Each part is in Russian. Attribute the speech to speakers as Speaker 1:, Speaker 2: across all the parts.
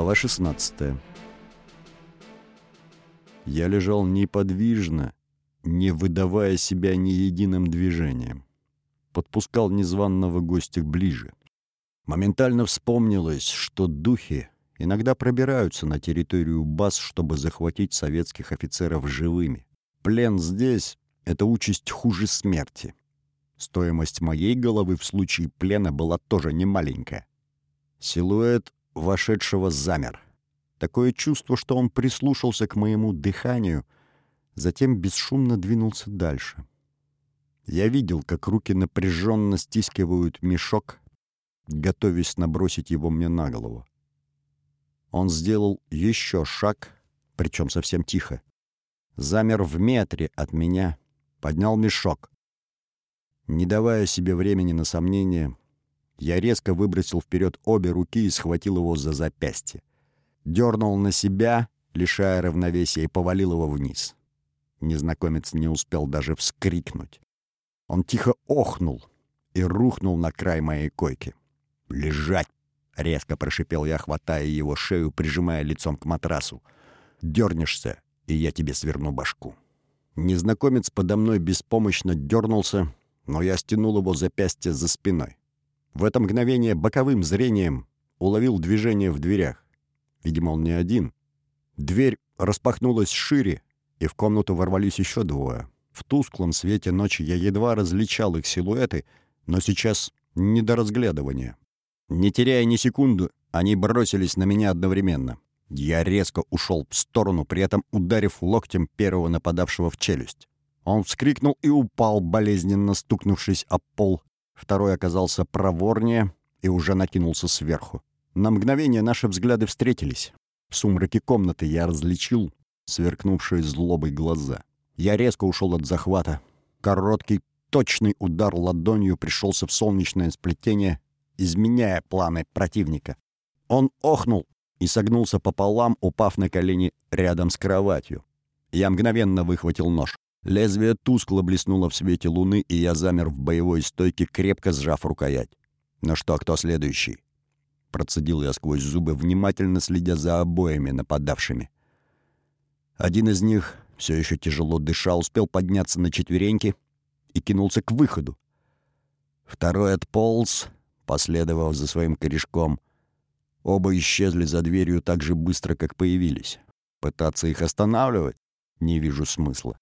Speaker 1: Глава 16 Я лежал неподвижно, не выдавая себя ни единым движением. Подпускал незваного гостя ближе. Моментально вспомнилось, что духи иногда пробираются на территорию баз, чтобы захватить советских офицеров живыми. Плен здесь — это участь хуже смерти. Стоимость моей головы в случае плена была тоже немаленькая. Силуэт вошедшего замер. Такое чувство, что он прислушался к моему дыханию, затем бесшумно двинулся дальше. Я видел, как руки напряженно стискивают мешок, готовясь набросить его мне на голову. Он сделал еще шаг, причем совсем тихо. Замер в метре от меня, поднял мешок. Не давая себе времени на сомнение, я резко выбросил вперед обе руки и схватил его за запястье. Дернул на себя, лишая равновесия, и повалил его вниз. Незнакомец не успел даже вскрикнуть. Он тихо охнул и рухнул на край моей койки. «Лежать!» — резко прошипел я, хватая его шею, прижимая лицом к матрасу. «Дернешься, и я тебе сверну башку». Незнакомец подо мной беспомощно дернулся, но я стянул его запястье за спиной. В это мгновение боковым зрением уловил движение в дверях. Видимо, он не один. Дверь распахнулась шире, и в комнату ворвались еще двое. В тусклом свете ночи я едва различал их силуэты, но сейчас не до разглядывания. Не теряя ни секунды, они бросились на меня одновременно. Я резко ушел в сторону, при этом ударив локтем первого нападавшего в челюсть. Он вскрикнул и упал, болезненно стукнувшись об пол. Второй оказался проворнее и уже накинулся сверху. На мгновение наши взгляды встретились. В сумраке комнаты я различил сверкнувшие злобой глаза. Я резко ушел от захвата. Короткий, точный удар ладонью пришелся в солнечное сплетение, изменяя планы противника. Он охнул и согнулся пополам, упав на колени рядом с кроватью. Я мгновенно выхватил нож. Лезвие тускло блеснуло в свете луны, и я замер в боевой стойке, крепко сжав рукоять. «Ну что, кто следующий?» Процедил я сквозь зубы, внимательно следя за обоими нападавшими. Один из них, все еще тяжело дыша, успел подняться на четвереньки и кинулся к выходу. Второй отполз, последовав за своим корешком. Оба исчезли за дверью так же быстро, как появились. Пытаться их останавливать не вижу смысла.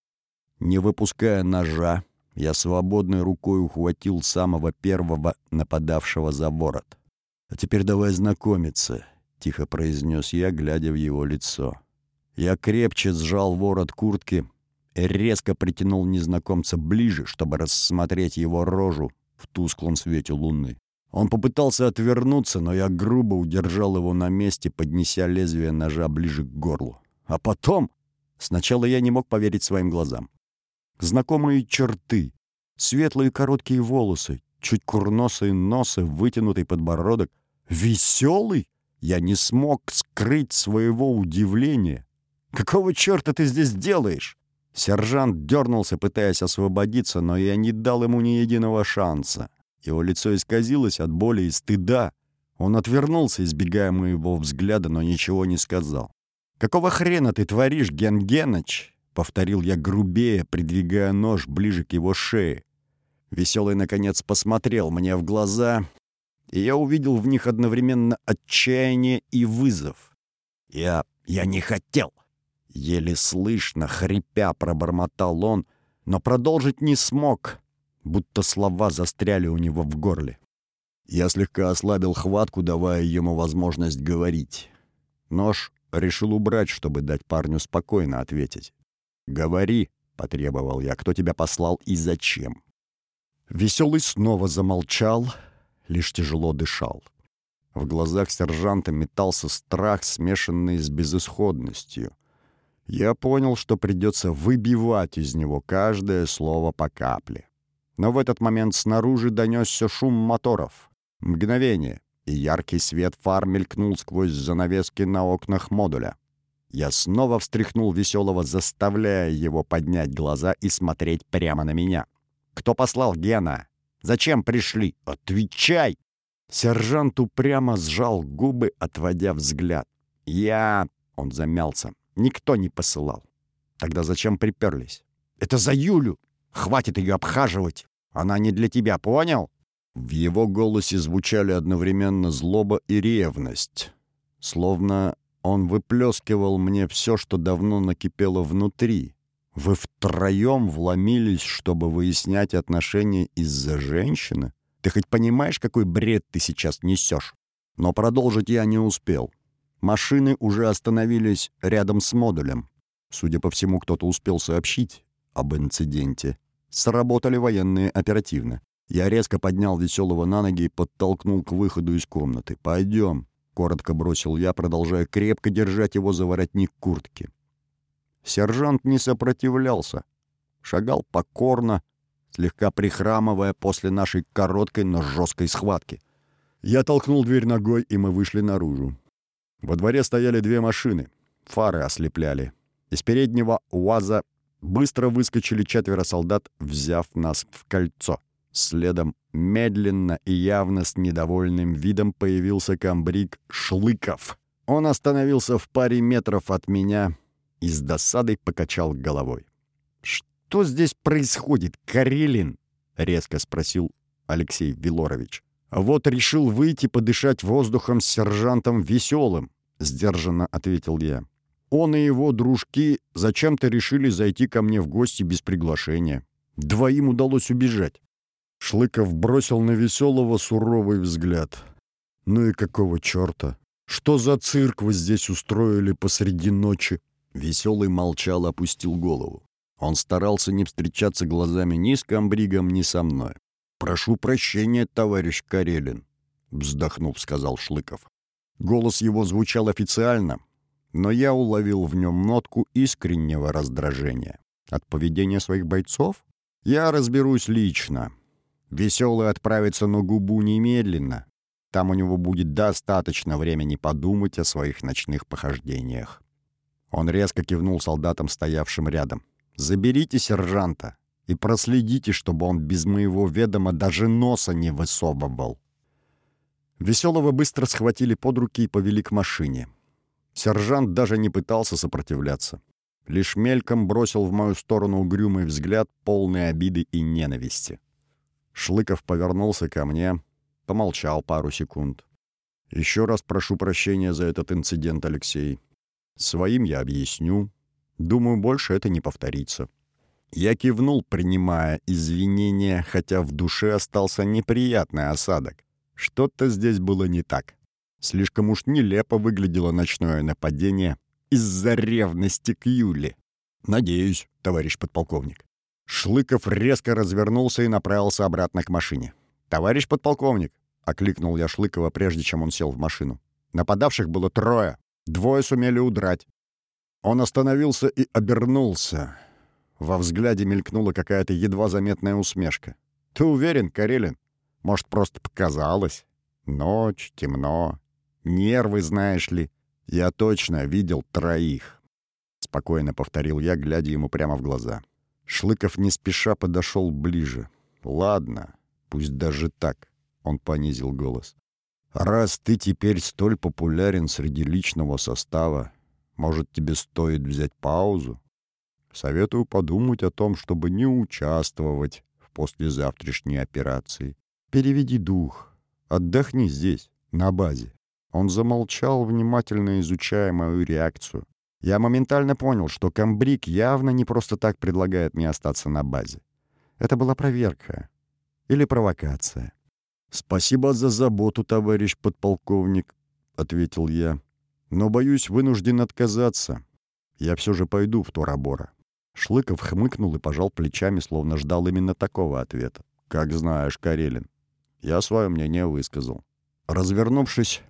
Speaker 1: Не выпуская ножа, я свободной рукой ухватил самого первого нападавшего за ворот. «А теперь давай знакомиться», — тихо произнес я, глядя в его лицо. Я крепче сжал ворот куртки и резко притянул незнакомца ближе, чтобы рассмотреть его рожу в тусклом свете луны. Он попытался отвернуться, но я грубо удержал его на месте, поднеся лезвие ножа ближе к горлу. А потом... Сначала я не мог поверить своим глазам. Знакомые черты, светлые короткие волосы, чуть курносые носы, вытянутый подбородок. Веселый? Я не смог скрыть своего удивления. «Какого черта ты здесь делаешь?» Сержант дернулся, пытаясь освободиться, но я не дал ему ни единого шанса. Его лицо исказилось от боли и стыда. Он отвернулся, избегая моего взгляда, но ничего не сказал. «Какого хрена ты творишь, Ген Геныч?» Повторил я грубее, придвигая нож ближе к его шее. Веселый, наконец, посмотрел мне в глаза, и я увидел в них одновременно отчаяние и вызов. «Я... я не хотел!» Еле слышно, хрипя, пробормотал он, но продолжить не смог, будто слова застряли у него в горле. Я слегка ослабил хватку, давая ему возможность говорить. Нож решил убрать, чтобы дать парню спокойно ответить. «Говори», — потребовал я, — «кто тебя послал и зачем?» Веселый снова замолчал, лишь тяжело дышал. В глазах сержанта метался страх, смешанный с безысходностью. Я понял, что придется выбивать из него каждое слово по капле. Но в этот момент снаружи донесся шум моторов. Мгновение, и яркий свет фар мелькнул сквозь занавески на окнах модуля. Я снова встряхнул веселого, заставляя его поднять глаза и смотреть прямо на меня. «Кто послал Гена? Зачем пришли? Отвечай!» Сержант упрямо сжал губы, отводя взгляд. «Я...» — он замялся. «Никто не посылал. Тогда зачем приперлись?» «Это за Юлю! Хватит ее обхаживать! Она не для тебя, понял?» В его голосе звучали одновременно злоба и ревность. Словно он выплескивал мне все, что давно накипело внутри. Вы втроем вломились, чтобы выяснять отношения из-за женщины? Ты хоть понимаешь, какой бред ты сейчас несешь? Но продолжить я не успел. Машины уже остановились рядом с модулем. Судя по всему, кто-то успел сообщить об инциденте. Сработали военные оперативно. Я резко поднял веселого на ноги и подтолкнул к выходу из комнаты. «Пойдем», — коротко бросил я, продолжая крепко держать его за воротник куртки. Сержант не сопротивлялся. Шагал покорно, слегка прихрамывая после нашей короткой, но жесткой схватки. Я толкнул дверь ногой, и мы вышли наружу. Во дворе стояли две машины. Фары ослепляли. Из переднего УАЗа быстро выскочили четверо солдат, взяв нас в кольцо. Следом медленно и явно с недовольным видом появился комбриг Шлыков. Он остановился в паре метров от меня и с досадой покачал головой. «Что здесь происходит, Карелин?» — резко спросил Алексей Вилорович. «Вот решил выйти подышать воздухом с сержантом Веселым», — сдержанно ответил я. «Он и его дружки зачем-то решили зайти ко мне в гости без приглашения. Двоим удалось убежать». Шлыков бросил на Веселого суровый взгляд. «Ну и какого черта? Что за цирк вы здесь устроили посреди ночи?» Веселый молчал, опустил голову. Он старался не встречаться глазами ни с комбригом, ни со мной. «Прошу прощения, товарищ Карелин», — вздохнув, сказал Шлыков. Голос его звучал официально, но я уловил в нем нотку искреннего раздражения. От поведения своих бойцов? Я разберусь лично. Веселый отправится на губу немедленно. Там у него будет достаточно времени подумать о своих ночных похождениях. Он резко кивнул солдатам, стоявшим рядом. «Заберите сержанта и проследите, чтобы он без моего ведома даже носа не высовывал». Веселого быстро схватили под руки и повели к машине. Сержант даже не пытался сопротивляться. Лишь мельком бросил в мою сторону угрюмый взгляд, полный обиды и ненависти. Шлыков повернулся ко мне, помолчал пару секунд. «Еще раз прошу прощения за этот инцидент, Алексей. Своим я объясню. Думаю, больше это не повторится. Я кивнул, принимая извинения, хотя в душе остался неприятный осадок. Что-то здесь было не так. Слишком уж нелепо выглядело ночное нападение из-за ревности к Юле. Надеюсь, товарищ подполковник. Шлыков резко развернулся и направился обратно к машине. «Товарищ подполковник!» — окликнул я Шлыкова, прежде чем он сел в машину. Нападавших было трое. Двое сумели удрать. Он остановился и обернулся. Во взгляде мелькнула какая-то едва заметная усмешка. «Ты уверен, Карелин? Может, просто показалось? Ночь, темно. Нервы, знаешь ли. Я точно видел троих». Спокойно повторил я, глядя ему прямо в глаза. Шлыков не спеша подошел ближе. «Ладно, пусть даже так», — он понизил голос. Раз ты теперь столь популярен среди личного состава, может, тебе стоит взять паузу? Советую подумать о том, чтобы не участвовать в послезавтрашней операции. Переведи дух. Отдохни здесь, на базе. Он замолчал, внимательно изучая мою реакцию. Я моментально понял, что комбриг явно не просто так предлагает мне остаться на базе. Это была проверка. Или провокация. «Спасибо за заботу, товарищ подполковник», — ответил я. «Но, боюсь, вынужден отказаться. Я все же пойду в Торабора». Шлыков хмыкнул и пожал плечами, словно ждал именно такого ответа. «Как знаешь, Карелин». Я свое мнение высказал. Развернувшись,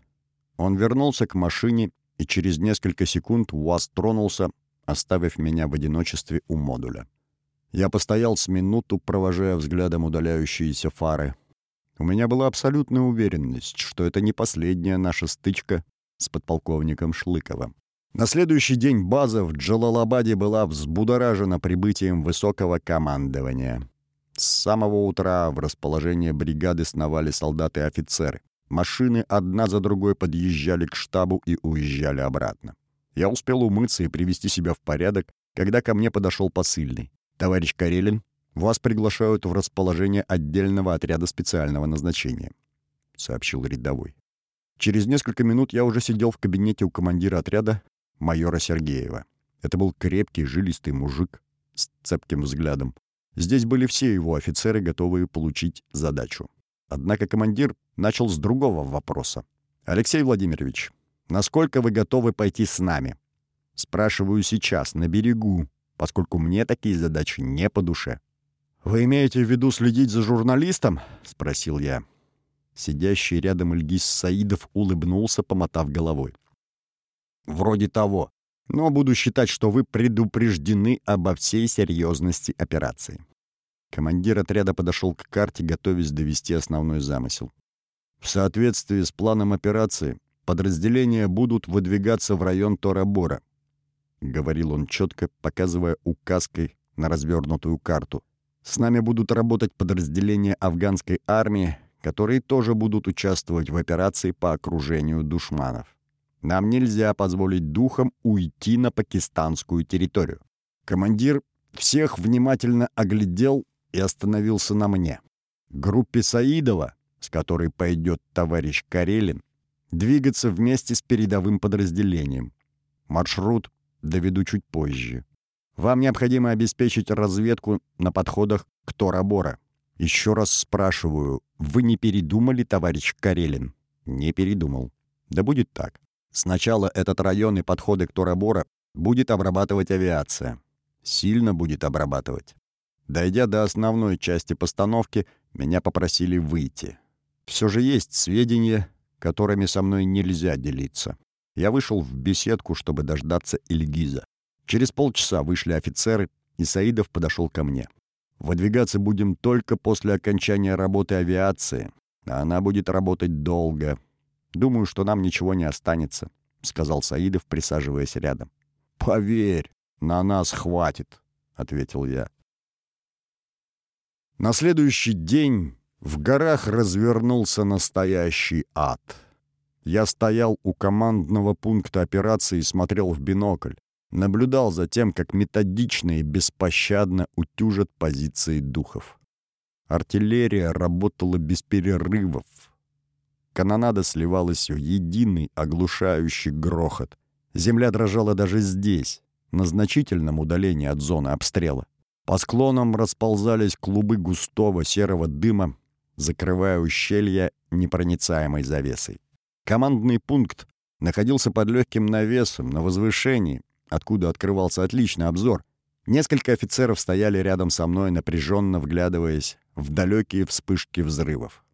Speaker 1: он вернулся к машине, и через несколько секунд УАЗ тронулся, оставив меня в одиночестве у модуля. Я постоял с минуту, провожая взглядом удаляющиеся фары — у меня была абсолютная уверенность, что это не последняя наша стычка с подполковником Шлыковым. На следующий день база в Джалалабаде была взбудоражена прибытием высокого командования. С самого утра в расположение бригады сновали солдаты и офицеры. Машины одна за другой подъезжали к штабу и уезжали обратно. Я успел умыться и привести себя в порядок, когда ко мне подошел посыльный. «Товарищ Карелин, вас приглашают в расположение отдельного отряда специального назначения», — сообщил рядовой. Через несколько минут я уже сидел в кабинете у командира отряда, майора Сергеева. Это был крепкий, жилистый мужик с цепким взглядом. Здесь были все его офицеры, готовые получить задачу. Однако командир начал с другого вопроса. «Алексей Владимирович, насколько вы готовы пойти с нами?» «Спрашиваю сейчас, на берегу, поскольку мне такие задачи не по душе». «Вы имеете в виду следить за журналистом?» — спросил я. Сидящий рядом Ильгиз Саидов улыбнулся, помотав головой. «Вроде того. Но буду считать, что вы предупреждены обо всей серьезности операции». Командир отряда подошел к карте, готовясь довести основной замысел. В соответствии с планом операции, подразделения будут выдвигаться в район Торабора, — говорил он четко, показывая указкой на развернутую карту. «С нами будут работать подразделения афганской армии, которые тоже будут участвовать в операции по окружению душманов. Нам нельзя позволить духам уйти на пакистанскую территорию. Командир всех внимательно оглядел и остановился на мне. Группе Саидова, с которой пойдет товарищ Карелин, двигаться вместе с передовым подразделением. Маршрут доведу чуть позже. Вам необходимо обеспечить разведку на подходах к Торабора. Еще раз спрашиваю, вы не передумали, товарищ Карелин? Не передумал. Да будет так. Сначала этот район и подходы к Торабора будет обрабатывать авиация. Сильно будет обрабатывать. Дойдя до основной части постановки, меня попросили выйти. Все же есть сведения, которыми со мной нельзя делиться. Я вышел в беседку, чтобы дождаться Ильгиза. Через полчаса вышли офицеры, и Саидов подошел ко мне. Выдвигаться будем только после окончания работы авиации, а она будет работать долго. Думаю, что нам ничего не останется», — сказал Саидов, присаживаясь рядом. «Поверь, на нас хватит», — ответил я. На следующий день в горах развернулся настоящий ад. Я стоял у командного пункта операции и смотрел в бинокль наблюдал за тем, как методично и беспощадно утюжат позиции духов. Артиллерия работала без перерывов. Канонада сливалась в единый оглушающий грохот. Земля дрожала даже здесь, на значительном удалении от зоны обстрела. По склонам расползались клубы густого серого дыма, закрывая ущелья непроницаемой завесой. Командный пункт находился под легким навесом на возвышении, откуда открывался отличный обзор. Несколько офицеров стояли рядом со мной, напряженно вглядываясь в далекие вспышки взрывов.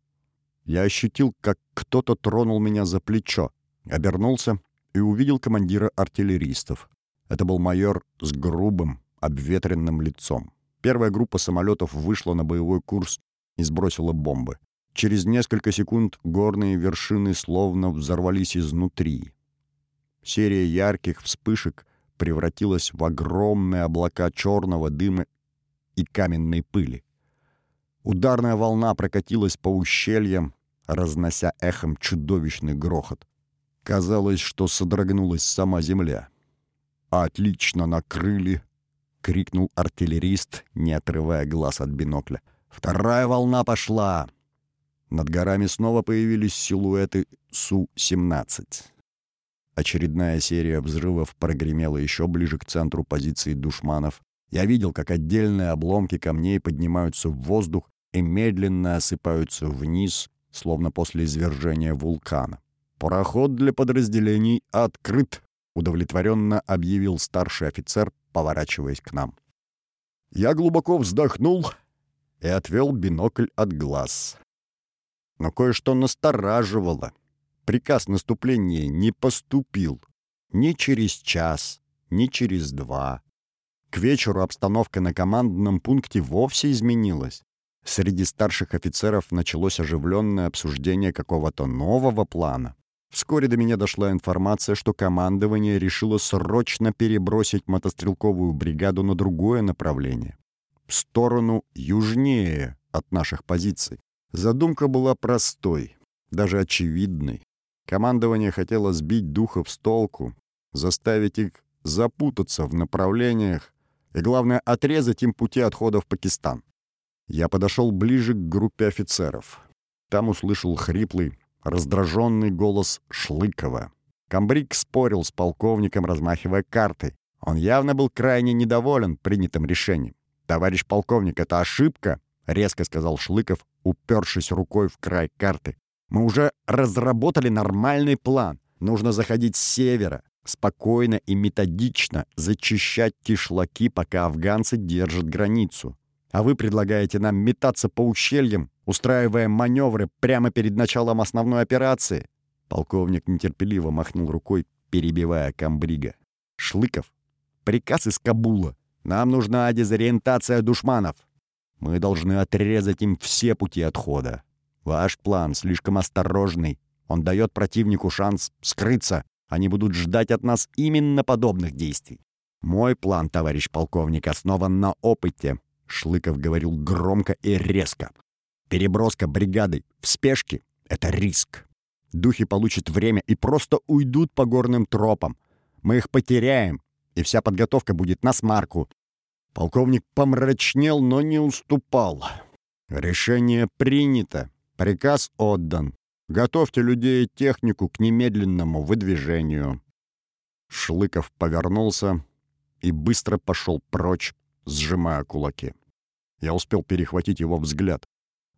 Speaker 1: Я ощутил, как кто-то тронул меня за плечо, обернулся и увидел командира артиллеристов. Это был майор с грубым, обветренным лицом. Первая группа самолетов вышла на боевой курс и сбросила бомбы. Через несколько секунд горные вершины словно взорвались изнутри. Серия ярких вспышек превратилась в огромные облака черного дыма и каменной пыли. Ударная волна прокатилась по ущельям, разнося эхом чудовищный грохот. Казалось, что содрогнулась сама земля. «Отлично накрыли!» — крикнул артиллерист, не отрывая глаз от бинокля. «Вторая волна пошла!» Над горами снова появились силуэты Су-17. Очередная серия взрывов прогремела еще ближе к центру позиции душманов. Я видел, как отдельные обломки камней поднимаются в воздух и медленно осыпаются вниз, словно после извержения вулкана. «Проход для подразделений открыт», — удовлетворенно объявил старший офицер, поворачиваясь к нам. Я глубоко вздохнул и отвел бинокль от глаз. Но кое-что настораживало — приказ наступления не поступил ни через час, ни через два. К вечеру обстановка на командном пункте вовсе изменилась. Среди старших офицеров началось оживленное обсуждение какого-то нового плана. Вскоре до меня дошла информация, что командование решило срочно перебросить мотострелковую бригаду на другое направление. В сторону южнее от наших позиций. Задумка была простой даже очевидной. Командование хотело сбить духов с толку, заставить их запутаться в направлениях и, главное, отрезать им пути отхода в Пакистан. Я подошел ближе к группе офицеров. Там услышал хриплый, раздраженный голос Шлыкова. Камбрик спорил с полковником, размахивая картой. Он явно был крайне недоволен принятым решением. «Товарищ полковник, это ошибка», — резко сказал Шлыков, упершись рукой в край карты. «Мы уже разработали нормальный план. Нужно заходить с севера, спокойно и методично зачищать кишлаки, пока афганцы держат границу. А вы предлагаете нам метаться по ущельям, устраивая маневры прямо перед началом основной операции?» Полковник нетерпеливо махнул рукой, перебивая комбрига. «Шлыков, приказ из Кабула. Нам нужна дезориентация душманов. Мы должны отрезать им все пути отхода. Ваш план слишком осторожный. Он дает противнику шанс скрыться. Они будут ждать от нас именно подобных действий. Мой план, товарищ полковник, основан на опыте. Шлыков говорил громко и резко. Переброска бригады в спешке — это риск. Духи получат время и просто уйдут по горным тропам. Мы их потеряем, и вся подготовка будет на смарку. Полковник помрачнел, но не уступал. Решение принято. Приказ отдан. Готовьте людей и технику к немедленному выдвижению. Шлыков повернулся и быстро пошел прочь, сжимая кулаки. Я успел перехватить его взгляд.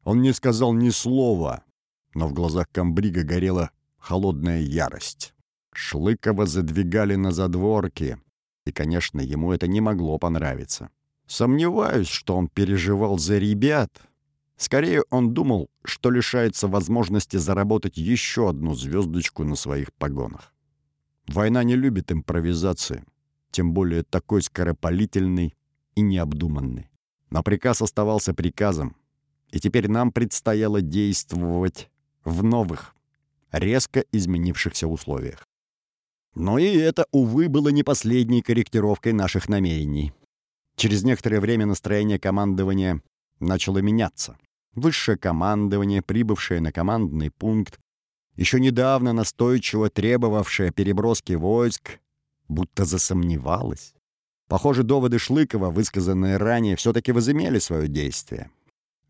Speaker 1: Он не сказал ни слова, но в глазах комбрига горела холодная ярость. Шлыкова задвигали на задворки, и, конечно, ему это не могло понравиться. Сомневаюсь, что он переживал за ребят. Скорее, он думал, что лишается возможности заработать еще одну звездочку на своих погонах. Война не любит импровизации, тем более такой скоропалительной и необдуманной. Но приказ оставался приказом, и теперь нам предстояло действовать в новых, резко изменившихся условиях. Но и это, увы, было не последней корректировкой наших намерений. Через некоторое время настроение командования начало меняться. Высшее командование, прибывшее на командный пункт, еще недавно настойчиво требовавшее переброски войск, будто засомневалось. Похоже, доводы Шлыкова, высказанные ранее, все-таки возымели свое действие.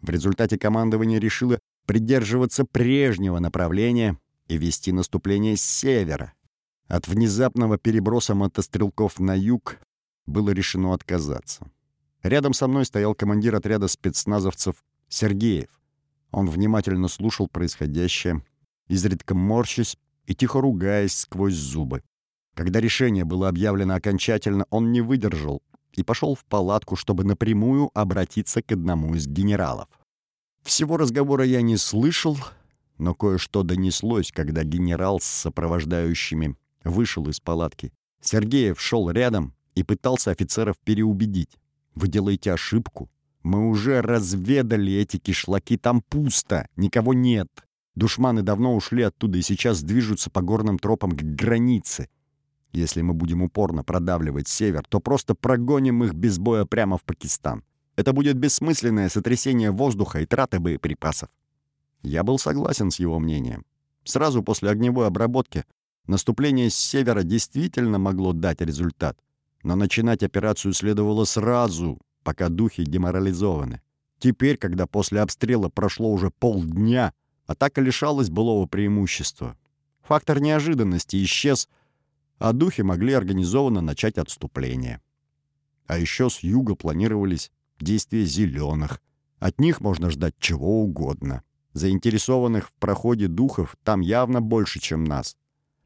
Speaker 1: В результате командование решило придерживаться прежнего направления и вести наступление с севера. От внезапного переброса мотострелков на юг было решено отказаться. Рядом со мной стоял командир отряда спецназовцев Сергеев. Он внимательно слушал происходящее, изредка морщась и тихо ругаясь сквозь зубы. Когда решение было объявлено окончательно, он не выдержал и пошел в палатку, чтобы напрямую обратиться к одному из генералов. Всего разговора я не слышал, но кое-что донеслось, когда генерал с сопровождающими вышел из палатки. Сергеев шел рядом и пытался офицеров переубедить. «Вы делаете ошибку. Мы уже разведали эти кишлаки, там пусто, никого нет. Душманы давно ушли оттуда и сейчас движутся по горным тропам к границе. Если мы будем упорно продавливать север, то просто прогоним их без боя прямо в Пакистан. Это будет бессмысленное сотрясение воздуха и траты боеприпасов. Я был согласен с его мнением. Сразу после огневой обработки наступление с севера действительно могло дать результат. Но начинать операцию следовало сразу, пока духи деморализованы. Теперь, когда после обстрела прошло уже полдня, атака лишалась былого преимущества. Фактор неожиданности исчез, а духи могли организованно начать отступление. А еще с юга планировались действия зеленых. От них можно ждать чего угодно. Заинтересованных в проходе духов там явно больше, чем нас.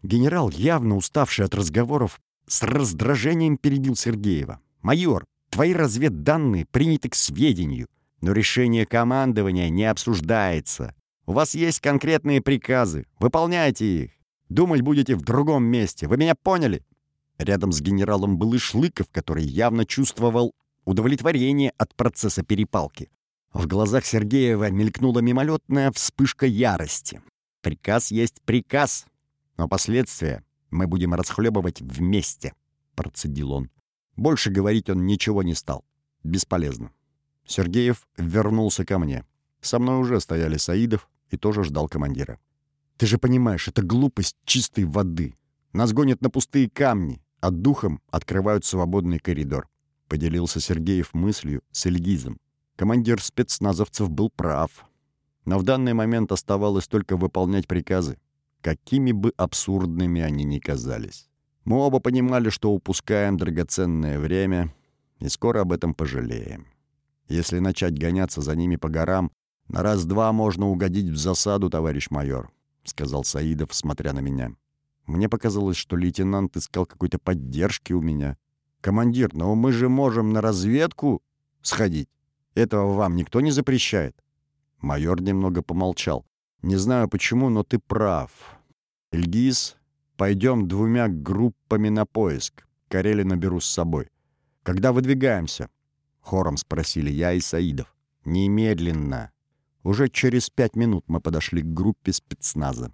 Speaker 1: Генерал, явно уставший от разговоров, с раздражением перебил Сергеева. «Майор, твои разведданные приняты к сведению, но решение командования не обсуждается. У вас есть конкретные приказы. Выполняйте их. Думать будете в другом месте. Вы меня поняли?» Рядом с генералом был и Шлыков, который явно чувствовал удовлетворение от процесса перепалки. В глазах Сергеева мелькнула мимолетная вспышка ярости. «Приказ есть приказ, но последствия мы будем расхлебывать вместе», — процедил он. Больше говорить он ничего не стал. Бесполезно. Сергеев вернулся ко мне. Со мной уже стояли Саидов и тоже ждал командира. Ты же понимаешь, это глупость чистой воды. Нас гонят на пустые камни, а духом открывают свободный коридор. Поделился Сергеев мыслью с Эльгизом. Командир спецназовцев был прав. Но в данный момент оставалось только выполнять приказы, какими бы абсурдными они ни казались. Мы оба понимали, что упускаем драгоценное время и скоро об этом пожалеем. Если начать гоняться за ними по горам, на раз-два можно угодить в засаду, товарищ майор», — сказал Саидов, смотря на меня. Мне показалось, что лейтенант искал какой-то поддержки у меня. «Командир, но мы же можем на разведку сходить. Этого вам никто не запрещает». Майор немного помолчал. «Не знаю почему, но ты прав. Эльгиз, пойдем двумя группами на поиск. Карелина беру с собой. Когда выдвигаемся?» Хором спросили я и Саидов. «Немедленно». Уже через пять минут мы подошли к группе спецназа.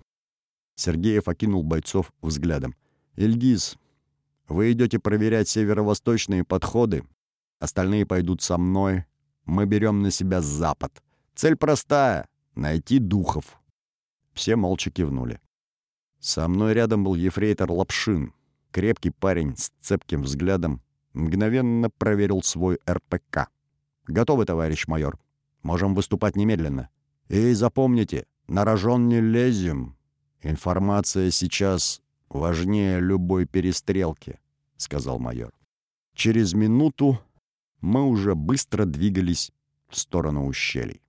Speaker 1: Сергеев окинул бойцов взглядом. «Ильгиз, вы идете проверять северо-восточные подходы. Остальные пойдут со мной. Мы берем на себя запад. Цель простая — найти духов». Все молча кивнули. Со мной рядом был ефрейтор Лапшин. Крепкий парень с цепким взглядом. Мгновенно проверил свой РПК. «Готовы, товарищ майор. Можем выступать немедленно. И запомните, на рожон не лезем. Информация сейчас важнее любой перестрелки», — сказал майор. Через минуту мы уже быстро двигались в сторону ущелий.